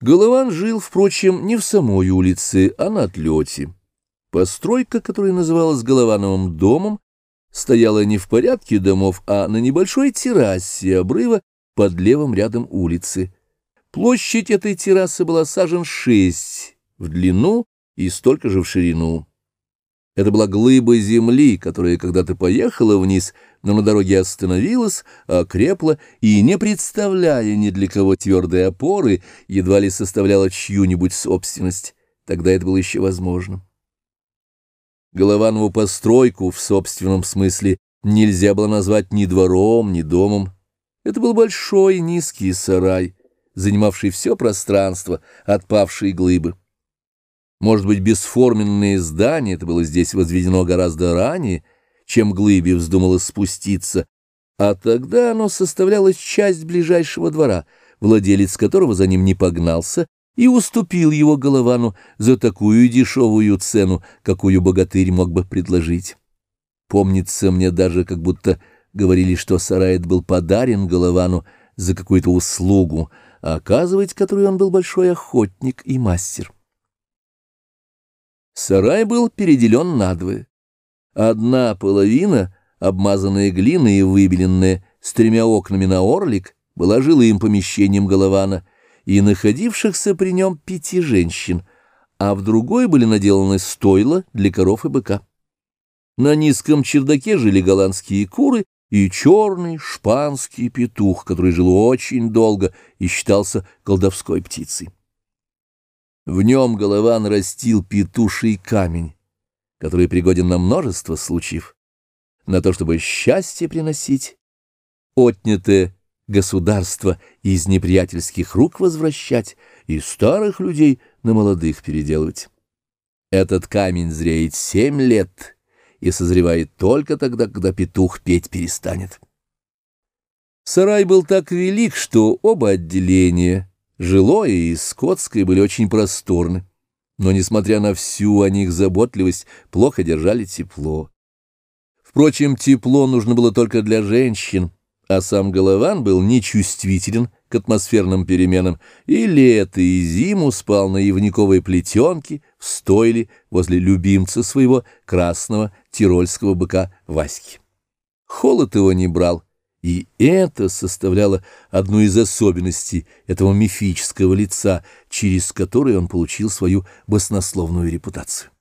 Голован жил, впрочем, не в самой улице, а на отлете. Постройка, которая называлась Головановым домом, стояла не в порядке домов, а на небольшой террасе обрыва под левым рядом улицы. Площадь этой террасы была сажен шесть в длину и столько же в ширину. Это была глыба земли, которая когда-то поехала вниз, но на дороге остановилась, окрепла и, не представляя ни для кого твердой опоры, едва ли составляла чью-нибудь собственность. Тогда это было еще возможно. Голованову постройку в собственном смысле нельзя было назвать ни двором, ни домом. Это был большой низкий сарай, занимавший все пространство отпавшей глыбы. Может быть, бесформенное здание это было здесь возведено гораздо ранее, чем глыбе вздумалось спуститься, а тогда оно составляло часть ближайшего двора, владелец которого за ним не погнался и уступил его Головану за такую дешевую цену, какую богатырь мог бы предложить. Помнится мне даже, как будто говорили, что сарай был подарен Головану за какую-то услугу, а оказывать которую он был большой охотник и мастер. Сарай был переделен надвое. Одна половина, обмазанная глиной и выбеленная, с тремя окнами на орлик, была жилым помещением Голована и находившихся при нем пяти женщин, а в другой были наделаны стойла для коров и быка. На низком чердаке жили голландские куры и черный шпанский петух, который жил очень долго и считался колдовской птицей. В нем голова нарастил петуший камень, который пригоден на множество случаев, на то, чтобы счастье приносить, отнятое государство из неприятельских рук возвращать и старых людей на молодых переделывать. Этот камень зреет семь лет и созревает только тогда, когда петух петь перестанет. Сарай был так велик, что оба отделения — Жилое и скотское были очень просторны, но, несмотря на всю о них заботливость, плохо держали тепло. Впрочем, тепло нужно было только для женщин, а сам Голован был нечувствителен к атмосферным переменам, и лето, и зиму спал на ивниковой плетенке в стойле возле любимца своего красного тирольского быка Васьки. Холод его не брал, и это составляло одну из особенностей этого мифического лица, через которое он получил свою баснословную репутацию.